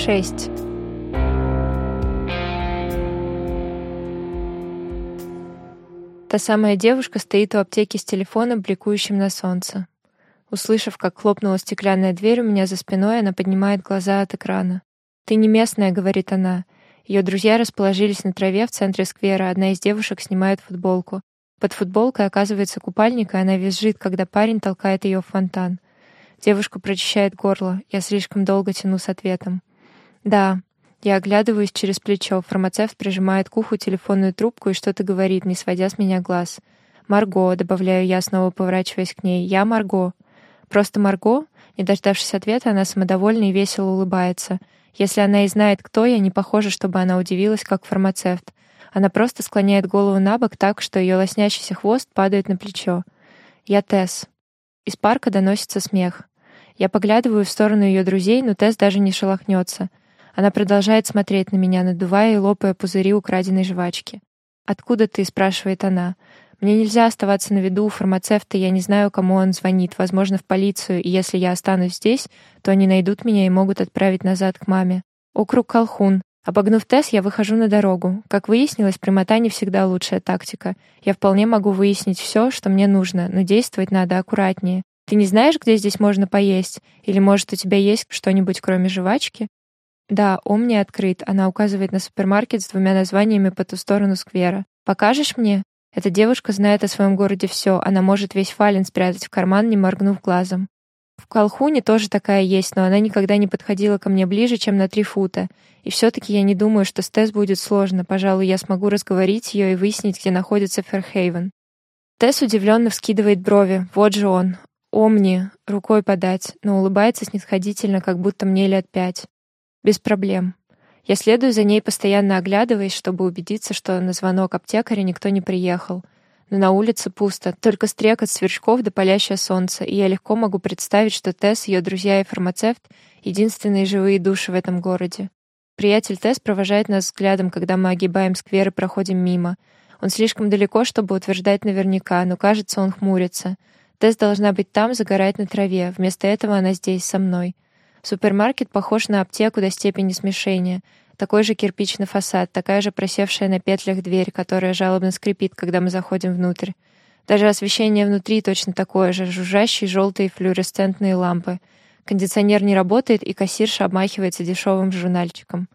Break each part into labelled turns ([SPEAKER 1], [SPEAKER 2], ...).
[SPEAKER 1] 6. Та самая девушка стоит у аптеки с телефоном, бликующим на солнце. Услышав, как хлопнула стеклянная дверь у меня за спиной, она поднимает глаза от экрана. «Ты не местная», — говорит она. Ее друзья расположились на траве в центре сквера. Одна из девушек снимает футболку. Под футболкой оказывается купальник, и она визжит, когда парень толкает ее в фонтан. Девушка прочищает горло. Я слишком долго тяну с ответом. «Да». Я оглядываюсь через плечо. Фармацевт прижимает к уху телефонную трубку и что-то говорит, не сводя с меня глаз. «Марго», — добавляю я, снова поворачиваясь к ней. «Я Марго». «Просто Марго?» Не дождавшись ответа, она самодовольно и весело улыбается. Если она и знает, кто я, не похоже, чтобы она удивилась, как фармацевт. Она просто склоняет голову на бок так, что ее лоснящийся хвост падает на плечо. «Я Тесс». Из парка доносится смех. Я поглядываю в сторону ее друзей, но Тесс даже не шелохнется. Она продолжает смотреть на меня, надувая и лопая пузыри украденной жвачки. «Откуда ты?» — спрашивает она. «Мне нельзя оставаться на виду у фармацевта, я не знаю, кому он звонит, возможно, в полицию, и если я останусь здесь, то они найдут меня и могут отправить назад к маме. Округ Колхун. Обогнув Тесс, я выхожу на дорогу. Как выяснилось, прямота не всегда лучшая тактика. Я вполне могу выяснить все, что мне нужно, но действовать надо аккуратнее. Ты не знаешь, где здесь можно поесть? Или, может, у тебя есть что-нибудь, кроме жвачки? Да, Омни открыт. Она указывает на супермаркет с двумя названиями по ту сторону сквера. Покажешь мне? Эта девушка знает о своем городе все. Она может весь фален спрятать в карман, не моргнув глазом. В Колхуне тоже такая есть, но она никогда не подходила ко мне ближе, чем на три фута. И все-таки я не думаю, что с будет сложно. Пожалуй, я смогу разговорить ее и выяснить, где находится Ферхейвен. Тесс удивленно вскидывает брови. Вот же он. Омни, рукой подать, но улыбается снисходительно, как будто мне лет пять. Без проблем. Я следую за ней, постоянно оглядываясь, чтобы убедиться, что на звонок аптекаря никто не приехал. Но на улице пусто, только стрекот сверчков да палящее солнце, и я легко могу представить, что Тесс, ее друзья и фармацевт — единственные живые души в этом городе. Приятель Тесс провожает нас взглядом, когда мы огибаем сквер и проходим мимо. Он слишком далеко, чтобы утверждать наверняка, но кажется, он хмурится. Тесс должна быть там, загорать на траве. Вместо этого она здесь, со мной. Супермаркет похож на аптеку до степени смешения. Такой же кирпичный фасад, такая же просевшая на петлях дверь, которая жалобно скрипит, когда мы заходим внутрь. Даже освещение внутри точно такое же, жужжащие желтые флуоресцентные лампы. Кондиционер не работает, и кассирша обмахивается дешевым журнальчиком.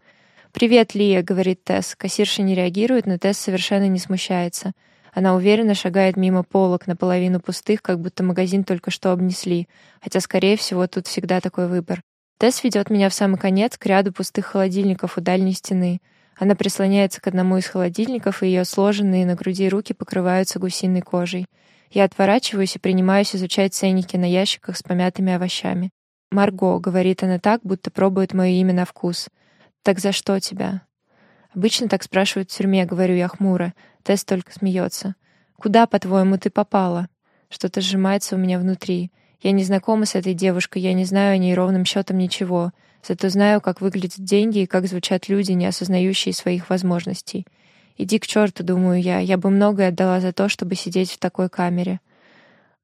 [SPEAKER 1] «Привет, Лия», — говорит Тесс. Кассирша не реагирует, но Тесс совершенно не смущается. Она уверенно шагает мимо полок, наполовину пустых, как будто магазин только что обнесли, хотя, скорее всего, тут всегда такой выбор. Тесс ведет меня в самый конец к ряду пустых холодильников у дальней стены. Она прислоняется к одному из холодильников, и ее сложенные на груди руки покрываются гусиной кожей. Я отворачиваюсь и принимаюсь изучать ценники на ящиках с помятыми овощами. «Марго», — говорит она так, будто пробует мое имя на вкус. «Так за что тебя?» Обычно так спрашивают в тюрьме, говорю я хмуро. Тесс только смеется. «Куда, по-твоему, ты попала?» Что-то сжимается у меня внутри. Я не знакома с этой девушкой, я не знаю о ней ровным счетом ничего. Зато знаю, как выглядят деньги и как звучат люди, не осознающие своих возможностей. Иди к черту, думаю я. Я бы многое отдала за то, чтобы сидеть в такой камере.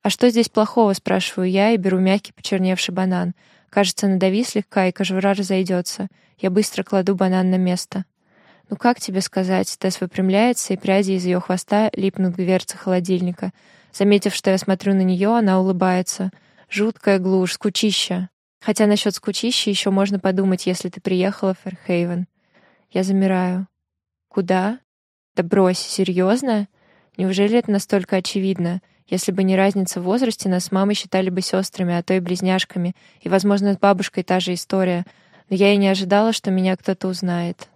[SPEAKER 1] А что здесь плохого, спрашиваю я и беру мягкий почерневший банан. Кажется, надави слегка, и кожура разойдется. Я быстро кладу банан на место. «Ну как тебе сказать?» Тесс выпрямляется, и пряди из ее хвоста липнут к дверце холодильника. Заметив, что я смотрю на нее, она улыбается. Жуткая глушь, скучища. Хотя насчет скучища еще можно подумать, если ты приехала в Ферхейвен. Я замираю. Куда? Да брось, серьезно? Неужели это настолько очевидно? Если бы не разница в возрасте, нас с мамой считали бы сестрами, а то и близняшками. И, возможно, с бабушкой та же история. Но я и не ожидала, что меня кто-то узнает.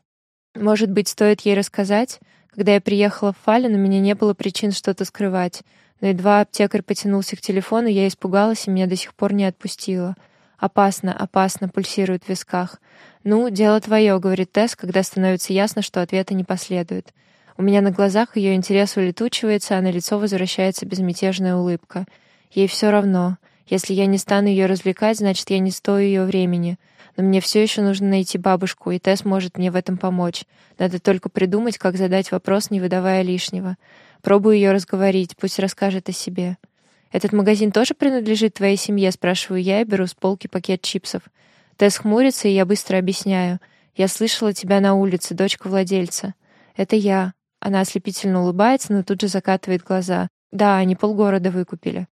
[SPEAKER 1] Может быть, стоит ей рассказать? Когда я приехала в Фален, у меня не было причин что-то скрывать. Но едва аптекарь потянулся к телефону, я испугалась и меня до сих пор не отпустила. «Опасно, опасно», — пульсирует в висках. «Ну, дело твое», — говорит Тесс, когда становится ясно, что ответа не последует. У меня на глазах ее интерес улетучивается, а на лицо возвращается безмятежная улыбка. Ей все равно. Если я не стану ее развлекать, значит, я не стою ее времени. Но мне все еще нужно найти бабушку, и Тесс может мне в этом помочь. Надо только придумать, как задать вопрос, не выдавая лишнего. Пробую ее разговорить, пусть расскажет о себе. «Этот магазин тоже принадлежит твоей семье?» — спрашиваю я и беру с полки пакет чипсов. Тесс хмурится, и я быстро объясняю. «Я слышала тебя на улице, дочка владельца». «Это я». Она ослепительно улыбается, но тут же закатывает глаза. «Да, они полгорода выкупили».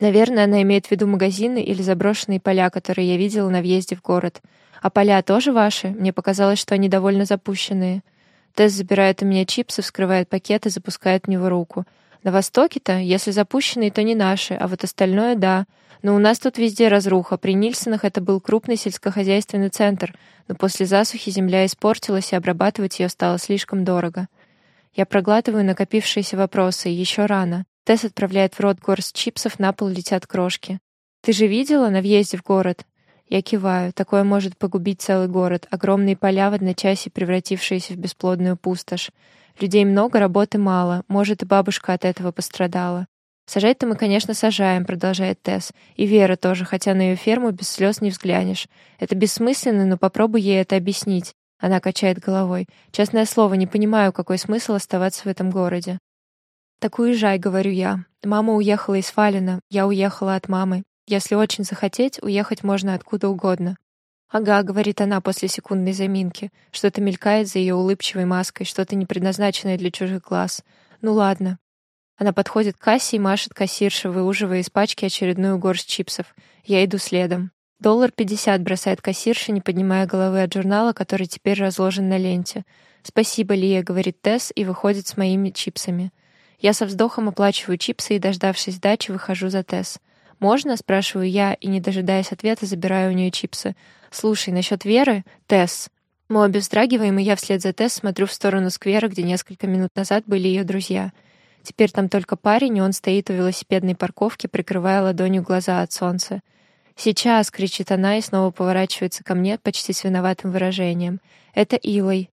[SPEAKER 1] Наверное, она имеет в виду магазины или заброшенные поля, которые я видела на въезде в город. А поля тоже ваши? Мне показалось, что они довольно запущенные. Тесс забирает у меня чипсы, вскрывает пакет и запускает в него руку. На Востоке-то, если запущенные, то не наши, а вот остальное — да. Но у нас тут везде разруха. При Нильсонах это был крупный сельскохозяйственный центр, но после засухи земля испортилась, и обрабатывать ее стало слишком дорого. Я проглатываю накопившиеся вопросы, еще рано. Тесс отправляет в рот горсть чипсов, на пол летят крошки. «Ты же видела на въезде в город?» Я киваю. Такое может погубить целый город. Огромные поля в одночасье, превратившиеся в бесплодную пустошь. Людей много, работы мало. Может, и бабушка от этого пострадала. «Сажать-то мы, конечно, сажаем», — продолжает Тесс. «И Вера тоже, хотя на ее ферму без слез не взглянешь. Это бессмысленно, но попробуй ей это объяснить». Она качает головой. «Честное слово, не понимаю, какой смысл оставаться в этом городе». «Так уезжай», — говорю я. Мама уехала из Фалина, я уехала от мамы. Если очень захотеть, уехать можно откуда угодно. «Ага», — говорит она после секундной заминки. Что-то мелькает за ее улыбчивой маской, что-то не предназначенное для чужих глаз. «Ну ладно». Она подходит к кассе и машет кассирше, выуживая из пачки очередную горсть чипсов. Я иду следом. «Доллар пятьдесят», — бросает кассирша, не поднимая головы от журнала, который теперь разложен на ленте. «Спасибо, Лия», — говорит Тесс и выходит с моими чипсами. Я со вздохом оплачиваю чипсы и, дождавшись сдачи, выхожу за Тесс. «Можно?» — спрашиваю я, и, не дожидаясь ответа, забираю у нее чипсы. «Слушай, насчет Веры? Тесс». Мы обе вздрагиваем, и я вслед за Тесс смотрю в сторону сквера, где несколько минут назад были ее друзья. Теперь там только парень, и он стоит у велосипедной парковки, прикрывая ладонью глаза от солнца. «Сейчас!» — кричит она и снова поворачивается ко мне почти с виноватым выражением. «Это Илой.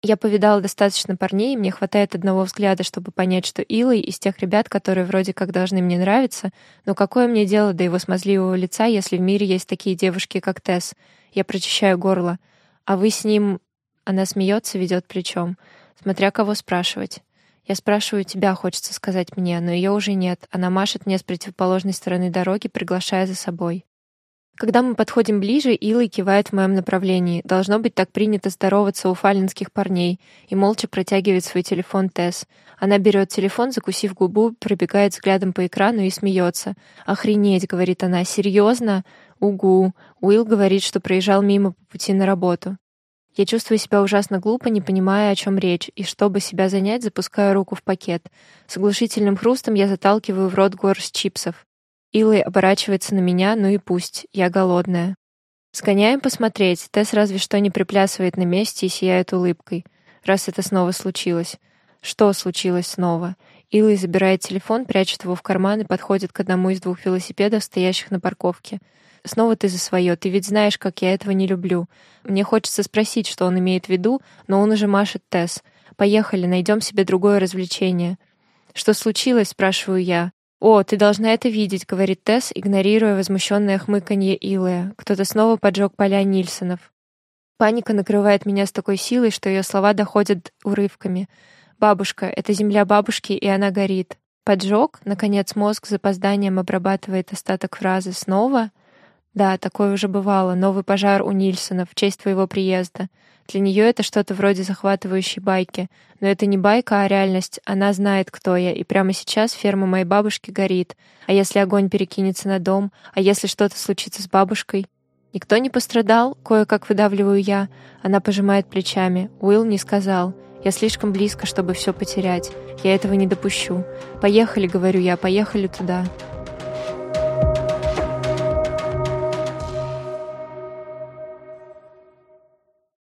[SPEAKER 1] Я повидала достаточно парней, и мне хватает одного взгляда, чтобы понять, что Илой из тех ребят, которые вроде как должны мне нравиться, но какое мне дело до его смазливого лица, если в мире есть такие девушки, как Тесс? Я прочищаю горло. А вы с ним... Она смеется, ведет плечом. Смотря кого спрашивать. Я спрашиваю тебя, хочется сказать мне, но ее уже нет. Она машет мне с противоположной стороны дороги, приглашая за собой. Когда мы подходим ближе, Илой кивает в моем направлении. Должно быть так принято здороваться у фалинских парней. И молча протягивает свой телефон Тесс. Она берет телефон, закусив губу, пробегает взглядом по экрану и смеется. «Охренеть», — говорит она, — «серьезно?» «Угу». Уилл говорит, что проезжал мимо по пути на работу. Я чувствую себя ужасно глупо, не понимая, о чем речь, и чтобы себя занять, запускаю руку в пакет. С оглушительным хрустом я заталкиваю в рот горсть чипсов. Илой оборачивается на меня, ну и пусть, я голодная. Сгоняем посмотреть. Тесс разве что не приплясывает на месте и сияет улыбкой. Раз это снова случилось. Что случилось снова? Илой забирает телефон, прячет его в карман и подходит к одному из двух велосипедов, стоящих на парковке. Снова ты за свое. Ты ведь знаешь, как я этого не люблю. Мне хочется спросить, что он имеет в виду, но он уже машет Тесс. Поехали, найдем себе другое развлечение. Что случилось, спрашиваю я. «О, ты должна это видеть», — говорит Тесс, игнорируя возмущенное хмыканье Илая. Кто-то снова поджег поля Нильсонов. Паника накрывает меня с такой силой, что ее слова доходят урывками. «Бабушка, это земля бабушки, и она горит». «Поджог?» — наконец мозг с запозданием обрабатывает остаток фразы. «Снова?» «Да, такое уже бывало. Новый пожар у Нильсонов в честь твоего приезда. Для нее это что-то вроде захватывающей байки. Но это не байка, а реальность. Она знает, кто я, и прямо сейчас ферма моей бабушки горит. А если огонь перекинется на дом? А если что-то случится с бабушкой? Никто не пострадал, кое-как выдавливаю я. Она пожимает плечами. Уилл не сказал. Я слишком близко, чтобы все потерять. Я этого не допущу. Поехали, говорю я, поехали туда.